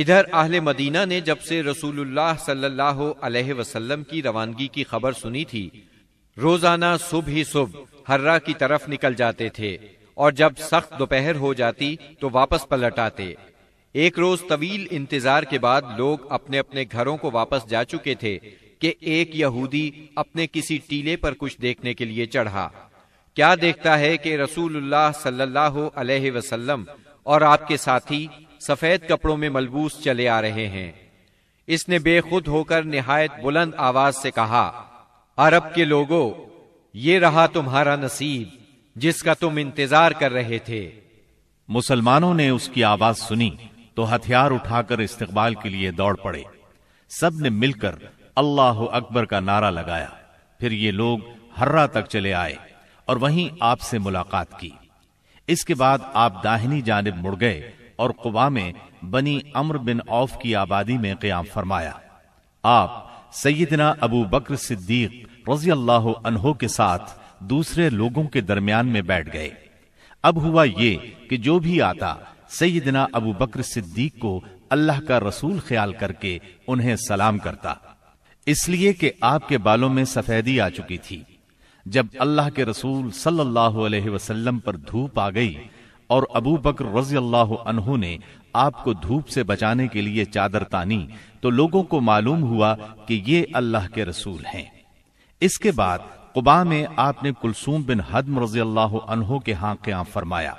ادھر اہل مدینہ نے جب سے رسول اللہ صلی اللہ علیہ وسلم کی روانگی کی خبر سنی تھی، روزانہ صبح ہی صبح ہررا کی طرف نکل جاتے تھے اور جب سخت دوپہر ہو جاتی تو واپس پلٹ آتے۔ ایک روز طویل انتظار کے بعد لوگ اپنے اپنے گھروں کو واپس جا چکے تھے کہ ایک یہودی اپنے کسی ٹیلے پر کچھ دیکھنے کے لیے چڑھا۔ کیا دیکھتا ہے کہ رسول اللہ صلی اللہ علیہ وسلم اور آپ کے ساتھی سفید کپڑوں میں ملبوس چلے آ رہے ہیں۔ اس نے بے خود ہو کر نہایت بلند آواز سے کہا، عرب کے لوگوں یہ رہا تمہارا نصیب، جس کا تم انتظار کر رہے تھے۔ مسلمانوں نے اس کی آواز سنی تو ہتھیار اٹھا کر استقبال کے لیے دوڑ پڑے۔ سب نے مل کر اللہ اکبر کا نعرہ لگایا۔ پھر یہ لوگ ہررا تک چلے آئے اور وہیں آپ سے ملاقات کی۔ اس کے بعد آپ داہنی جانب مڑ گئے اور قبا میں بنی امر بن اوف کی آبادی میں قیام فرمایا۔ آپ سیدنا ابو بکر صدیق رضی اللہ عنہ کے ساتھ دوسرے لوگوں کے درمیان میں بیٹھ گئے۔ اب ہوا یہ کہ جو بھی آتا، سیدنا ابو بکر صدیق کو اللہ کا رسول خیال کر کے انہیں سلام کرتا۔ اس لیے کہ آپ کے بالوں میں سفیدی آ چکی تھی۔ جب اللہ کے رسول صلی اللہ علیہ وسلم پر دھوپ آ گئی اور ابو بکر رضی اللہ عنہ نے آپ کو دھوپ سے بچانے کے لیے چادر تانی تو لوگوں کو معلوم ہوا کہ یہ اللہ کے رسول ہیں۔ اس کے بعد قبا میں آپ نے کلسوم بن حدم رضی اللہ عنہ کے ہاں قیام فرمایا۔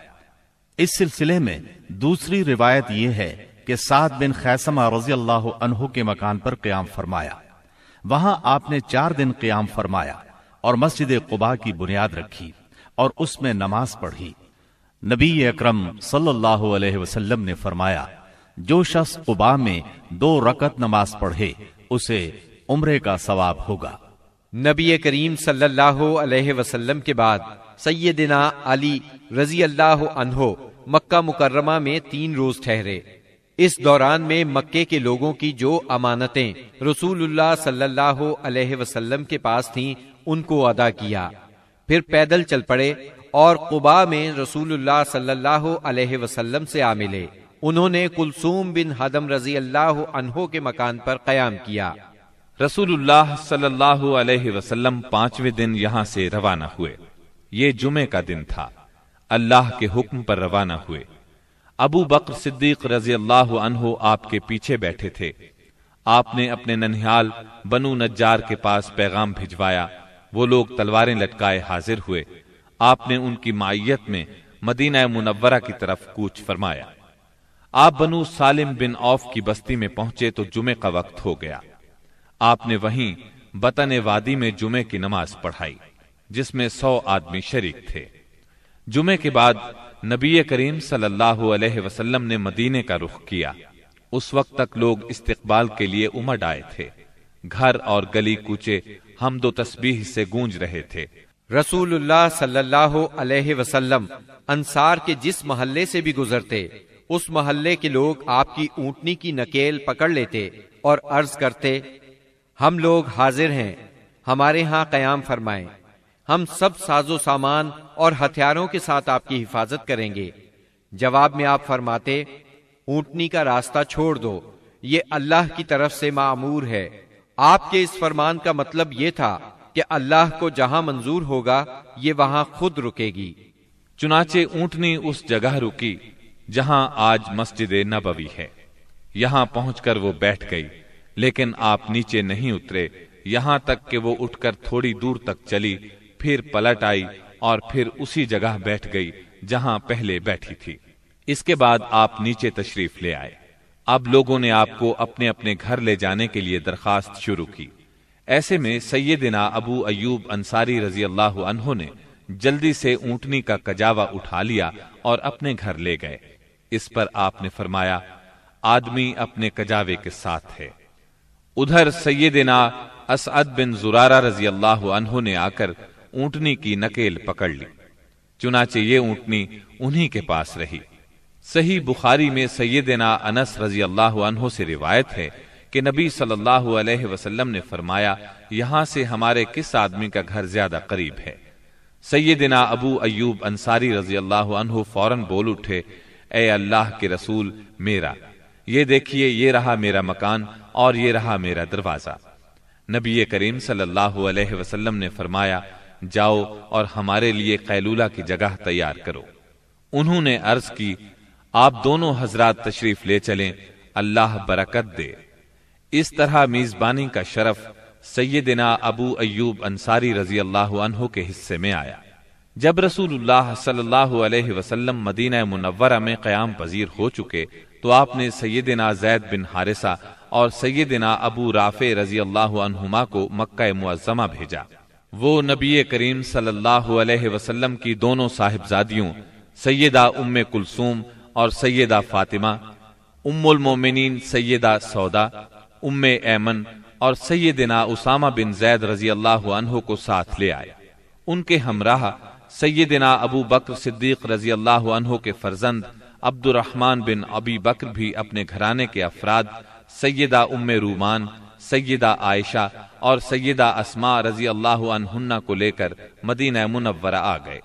اس سلسلے میں دوسری روایت یہ ہے کہ سعد بن خیسمہ رضی اللہ عنہ کے مکان پر قیام فرمایا۔ وہاں آپ نے چار دن قیام فرمایا۔ اور مسجد قبا کی بنیاد رکھی اور اس میں نماز پڑھی۔ نبی اکرم صلی اللہ علیہ وسلم نے فرمایا، جو شخص قبا میں دو رکت نماز پڑھے، اسے عمرے کا ثواب ہوگا۔ نبی کریم صلی اللہ علیہ وسلم کے بعد سیدنا علی رضی اللہ عنہ مکہ مکرمہ میں تین روز ٹھہرے۔ اس دوران میں مکے کے لوگوں کی جو امانتیں رسول اللہ صلی اللہ علیہ وسلم کے پاس تھیں، ان کو ادا کیا۔ پھر پیدل چل پڑے اور قبا میں رسول اللہ صلی اللہ علیہ وسلم سے آ ملے۔ انہوں نے کلسوم بن حدم رضی اللہ عنہ کے مکان پر قیام کیا۔ رسول اللہ صلی اللہ علیہ وسلم پانچویں دن یہاں سے روانہ ہوئے۔ یہ جمعے کا دن تھا۔ اللہ کے حکم پر روانہ ہوئے۔ ابو بکر صدیق رضی اللہ عنہ آپ کے پیچھے بیٹھے تھے۔ آپ نے اپنے ننہال بنو نجار کے پاس پیغام بھجوایا۔ وہ لوگ تلواریں لٹکائے حاضر ہوئے۔ آپ نے ان کی معیت میں مدینہ منورہ کی طرف کوچ فرمایا۔ آپ بنو سالم بن اوف کی بستی میں پہنچے تو جمعے کا وقت ہو گیا۔ آپ نے وہیں بطن وادی میں جمعے کی نماز پڑھائی، جس میں سو آدمی شریک تھے۔ جمعے کے بعد نبی کریم صلی اللہ علیہ وسلم نے مدینے کا رخ کیا۔ اس وقت تک لوگ استقبال کے لیے امڈ آئے تھے۔ گھر اور گلی کوچے ہم دو تسبیح سے گونج رہے تھے۔ رسول اللہ صلی اللہ علیہ وسلم انصار کے جس محلے سے بھی گزرتے، اس محلے کے لوگ آپ کی اونٹنی کی نکیل پکڑ لیتے اور عرض کرتے، ہم لوگ حاضر ہیں، ہمارے ہاں قیام فرمائیں۔ ہم سب ساز و سامان اور ہتھیاروں کے ساتھ آپ کی حفاظت کریں گے۔ جواب میں آپ فرماتے، اونٹنی کا راستہ چھوڑ دو۔ یہ اللہ کی طرف سے معمور ہے۔ آپ کے اس فرمان کا مطلب یہ تھا کہ اللہ کو جہاں منظور ہوگا، یہ وہاں خود رکے گی۔ چنانچہ اونٹنی اس جگہ رکی جہاں آج مسجد نبوی ہے۔ یہاں پہنچ کر وہ بیٹھ گئی، لیکن آپ نیچے نہیں اترے۔ یہاں تک کہ وہ اٹھ کر تھوڑی دور تک چلی پھر پلٹ آئی اور پھر اسی جگہ بیٹھ گئی جہاں پہلے بیٹھی تھی۔ اس کے بعد آپ نیچے تشریف لے آئے۔ اب لوگوں نے آپ کو اپنے اپنے گھر لے جانے کے لیے درخواست شروع کی۔ ایسے میں سیدنا ابو ایوب انصاری رضی اللہ عنہ نے جلدی سے اونٹنی کا کجاوا اٹھا لیا اور اپنے گھر لے گئے۔ اس پر آپ نے فرمایا، آدمی اپنے کجاوے کے ساتھ ہے۔ ادھر سیدنا اسعد بن زرارہ رضی اللہ عنہ نے آ کر اونٹنی کی نکیل پکڑ لی۔ چنانچہ یہ اونٹنی انہی کے پاس رہی۔ صحیح بخاری میں سیدنا انس رضی اللہ عنہ سے روایت ہے کہ نبی صلی اللہ علیہ وسلم نے فرمایا، یہاں سے ہمارے کس آدمی کا گھر زیادہ قریب ہے؟ سیدنا ابو ایوب انصاری رضی اللہ عنہ فوراً بول اٹھے، اے اللہ کے رسول، میرا۔ یہ دیکھیے، یہ رہا میرا مکان اور یہ رہا میرا دروازہ۔ نبی کریم صلی اللہ علیہ وسلم نے فرمایا جاؤ اور ہمارے لیے قیلولہ کی جگہ تیار کرو۔ انہوں نے عرض کی، آپ دونوں حضرات تشریف لے چلیں، اللہ برکت دے۔ اس طرح میزبانی کا شرف سیدنا ابو ایوب انصاری رضی اللہ عنہ کے حصے میں آیا۔ جب رسول اللہ صلی اللہ علیہ وسلم مدینہ منورہ میں قیام پذیر ہو چکے، تو آپ نے سیدنا زید بن حارثہ اور سیدنا ابو رافع رضی اللہ عنہما کو مکہ معظمہ بھیجا۔ وہ نبی کریم صلی اللہ علیہ وسلم کی دونوں صاحبزادیوں، سیدہ ام کلثوم اور سیدہ فاطمہ، ام المومنین سیدہ سودا، ام ایمن اور سیدنا اسامہ بن زید رضی اللہ عنہ کو ساتھ لے آئے۔ ان کے ہمراہ سیدنا ابو بکر صدیق رضی اللہ عنہ کے فرزند عبد الرحمن بن ابی بکر بھی اپنے گھرانے کے افراد، سیدہ ام رومان سیدہ عائشہ اور سیدہ اسما رضی اللہ عنہ کو لے کر مدینہ منورہ آ گئے۔